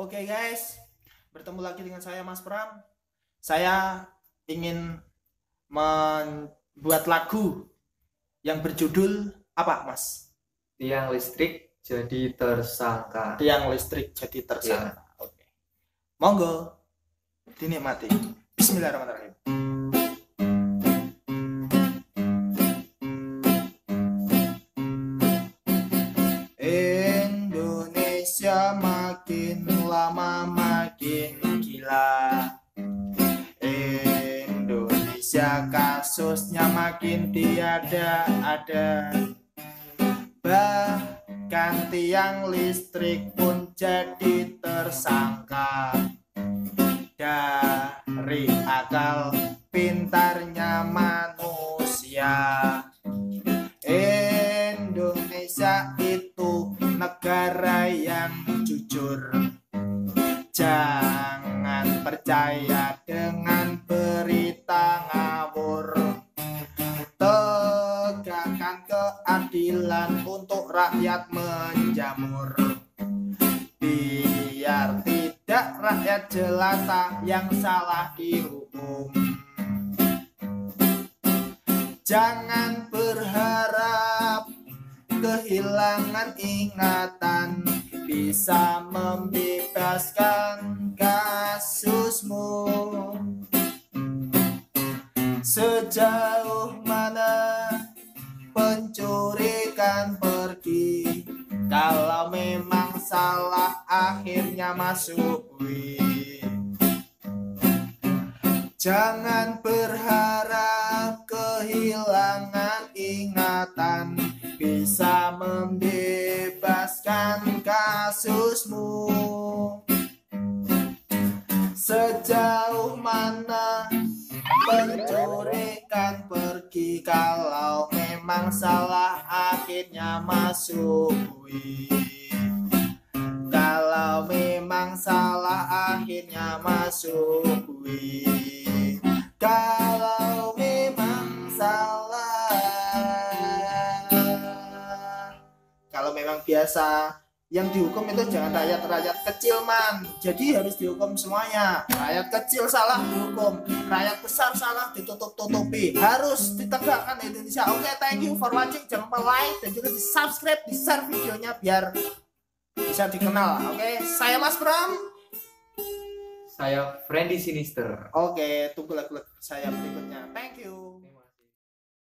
Oke guys, bertemu lagi dengan saya Mas Pram. Saya ingin membuat lagu yang berjudul apa Mas? Tiang listrik jadi tersangka. Tiang listrik jadi tersangka. Oke. Monggo dinikmati. Bismillahirrahmanirrahim. Indonesia makin lama makin gila. Indonesia kasusnya makin tiada ada Bahkan tiang listrik pun jadi tersangka. Dari akal pintarnya manusia. Indonesia itu negara yang jujur Jangan percaya dengan berita ngawur. Tegakkan keadilan untuk rakyat menjamur. Biar tidak rakyat jelata yang salah dihukum. Jangan berharap kehilangan ingatan bisa membebaskan kasusmu. Sejauh mana pencuri kan pergi Kalau memang salah akhirnya masuk Jangan berharap kehilangan ingatan bisa membebaskan kasusmu Sejauh mana pencuri kan pergi Kalau memang salah akhirnya masuk Kalau memang salah akhirnya masuk Kalau memang salah Kalau memang biasa yang dihukum itu jangan rakyat-rakyat kecil man. Jadi harus dihukum semuanya. Rakyat kecil salah dihukum rakyat besar salah ditutup-tutupi. Harus ditegakkan Indonesia. Oke thank you for watching. Jangan lupa like dan juga di subscribe di share videonya biar bisa dikenal. Oke saya Mas Bram. Saya Friendly Sinister. oke tunggu lagu-lagu saya berikutnya. Thank you